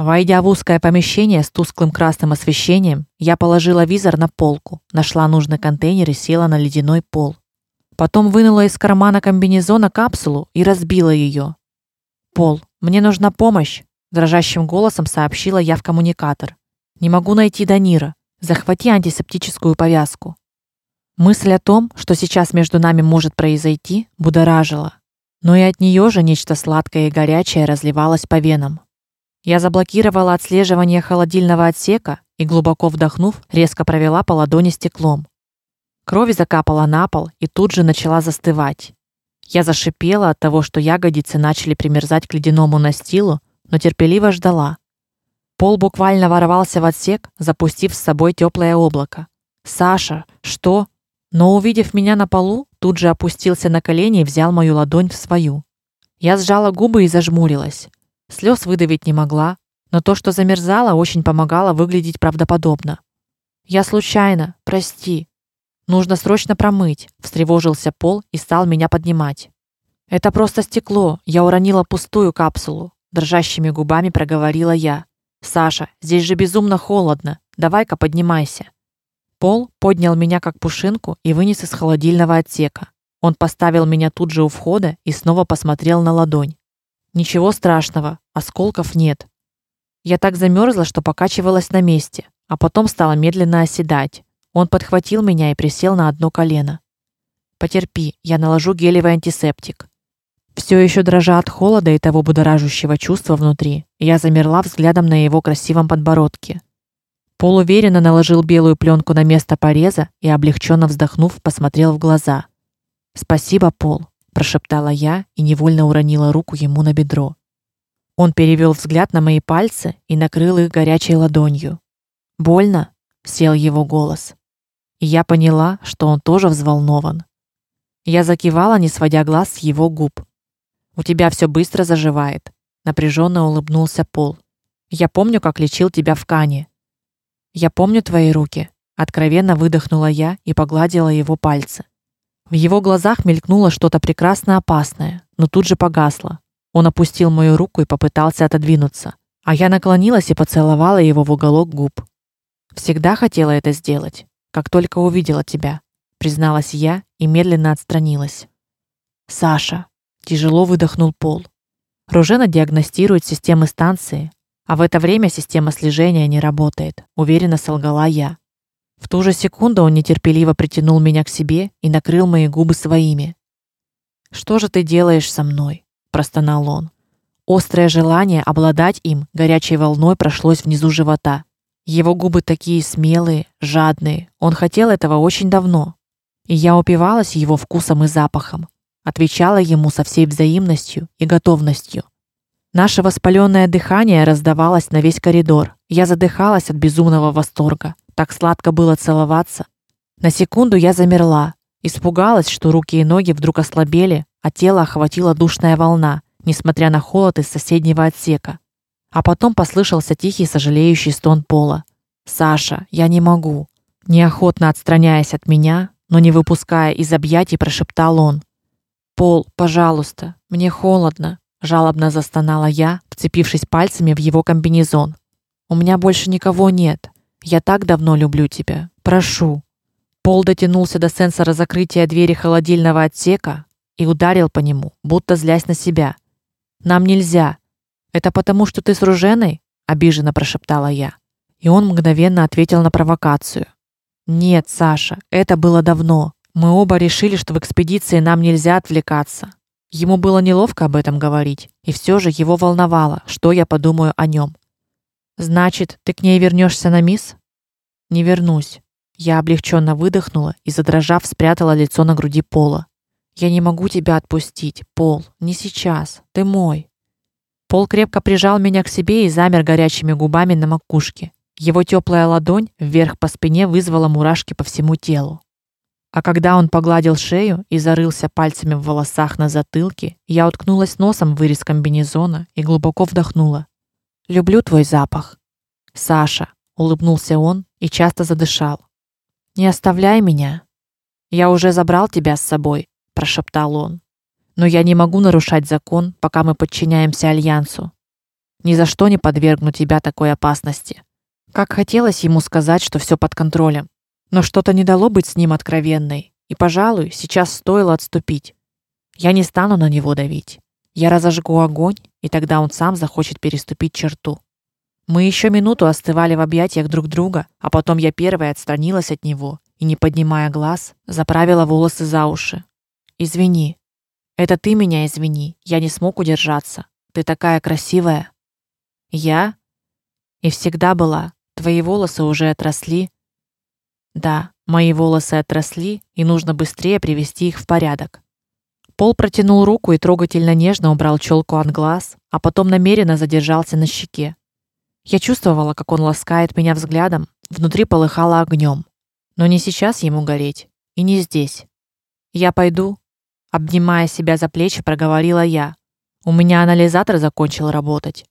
Войдя в узкое помещение с тусклым красным освещением, я положила визор на полку, нашла нужный контейнер и села на ледяной пол. Потом вынула из кармана комбинезона капсулу и разбила ее. "Пол, мне нужна помощь", дрожащим голосом сообщила я в коммуникатор. "Не могу найти Данира. Захвати антисептическую повязку". Мысль о том, что сейчас между нами может произойти, будоражила. Но и от нее же нечто сладкое и горячее разливалось по венам. Я заблокировала отслеживание холодильного отсека и глубоко вдохнув, резко провела по ладони стеклом. Кровь закапала на пол и тут же начала застывать. Я зашипела от того, что ягодицы начали примерзать к ледяному настилу, но терпеливо ждала. Пол буквально ворвался в отсек, запустив с собой теплое облако. Саша, что? Но увидев меня на полу, тут же опустился на колени и взял мою ладонь в свою. Я сжала губы и зажмурилась. Слез выдавить не могла, но то, что замерзало, очень помогало выглядеть правдоподобно. Я случайно, прости. Нужно срочно промыть, встревожился Пол и стал меня поднимать. Это просто стекло, я уронила пустую капсулу, дрожащими губами проговорила я. Саша, здесь же безумно холодно. Давай-ка поднимайся. Пол поднял меня как пушинку и вынес из холодильного отсека. Он поставил меня тут же у входа и снова посмотрел на ладонь. Ничего страшного, осколков нет. Я так замерзла, что покачивалась на месте, а потом стала медленно оседать. Он подхватил меня и присел на одно колено. Потерпи, я наложу гелевый антисептик. Все еще дрожа от холода и того будоражащего чувства внутри, я замерла взглядом на его красивом подбородке. Пол уверенно наложил белую пленку на место пореза и облегченно вздохнув, посмотрел в глаза. Спасибо, Пол прошептала я и невольно уронила руку ему на бедро. Он перевел взгляд на мои пальцы и накрыл их горячей ладонью. Больно? сел его голос. И я поняла, что он тоже взволнован. Я закивала, не сводя глаз с его губ. У тебя все быстро заживает, напряженно улыбнулся Пол. Я помню, как лечил тебя в Кане. Я помню твои руки, откровенно выдохнула я и погладила его пальцы. В его глазах мелькнуло что-то прекрасно опасное, но тут же погасло. Он опустил мою руку и попытался отодвинуться, а я наклонилась и поцеловала его в уголок губ. Всегда хотела это сделать, как только увидела тебя, призналась я и медленно отстранилась. Саша, тяжело выдохнул Пол. Ружена диагностирует системы станции, а в это время система слежения не работает, уверенно солгала я. В ту же секунду он нетерпеливо притянул меня к себе и накрыл мои губы своими. "Что же ты делаешь со мной?" простонал он. Острое желание обладать им горячей волной прошлось внизу живота. Его губы такие смелые, жадные. Он хотел этого очень давно. И я упивалась его вкусом и запахом, отвечала ему со всей взаимностью и готовностью. Наше воспаленное дыхание раздавалось на весь коридор. Я задыхалась от безумного восторга. Так сладко было целоваться. На секунду я замерла, испугалась, что руки и ноги вдруг ослабели, а тело охватила душная волна, несмотря на холод из соседнего отсека. А потом послышался тихий сожалеющий стон Пола. Саша, я не могу. Неохотно отстраняясь от меня, но не выпуская из объятий, прошептал он: "Пол, пожалуйста, мне холодно", жалобно застонала я, вцепившись пальцами в его комбинезон. "У меня больше никого нет. Я так давно люблю тебя. Прошу. Пол дотянулся до сенсора закрытия двери холодильного отсека и ударил по нему, будто злясь на себя. Нам нельзя. Это потому, что ты с Руженой, обиженно прошептала я. И он мгновенно ответил на провокацию. Нет, Саша, это было давно. Мы оба решили, что в экспедиции нам нельзя отвлекаться. Ему было неловко об этом говорить, и все же его волновало, что я подумаю о нем. Значит, ты к ней вернешься на мисс? Не вернусь. Я облегченно выдохнула и задрожав спрятала лицо на груди Пола. Я не могу тебя отпустить, Пол, не сейчас. Ты мой. Пол крепко прижал меня к себе и замер горячими губами на макушке. Его теплая ладонь вверх по спине вызвала мурашки по всему телу. А когда он погладил шею и зарылся пальцами в волосах на затылке, я уткнулась носом в вырез комбинезона и глубоко вдохнула. Люблю твой запах. Саша, улыбнулся он и часто задышал. Не оставляй меня. Я уже забрал тебя с собой, прошептал он. Но я не могу нарушать закон, пока мы подчиняемся альянсу. Ни за что не подвергну тебя такой опасности. Как хотелось ему сказать, что все под контролем, но что-то не дало быть с ним откровенной, и, пожалуй, сейчас стоило отступить. Я не стану на него давить. Я разожгу огонь, и тогда он сам захочет переступить черту. Мы еще минуту остывали в объятиях друг друга, а потом я первая отстранилась от него и, не поднимая глаз, заправила волосы за уши. Извини. Это ты меня извини. Я не смог удержаться. Ты такая красивая. Я и всегда была. Твои волосы уже отросли. Да, мои волосы отросли, и нужно быстрее привести их в порядок. Пол протянул руку и трогательно нежно убрал челку от глаз, а потом намеренно задержался на щеке. Я чувствовала, как он ласкает меня взглядом, внутри полыхало огнем. Но не сейчас ему гореть, и не здесь. Я пойду, обнимая себя за плечи, проговорила я. У меня анализатор закончил работать.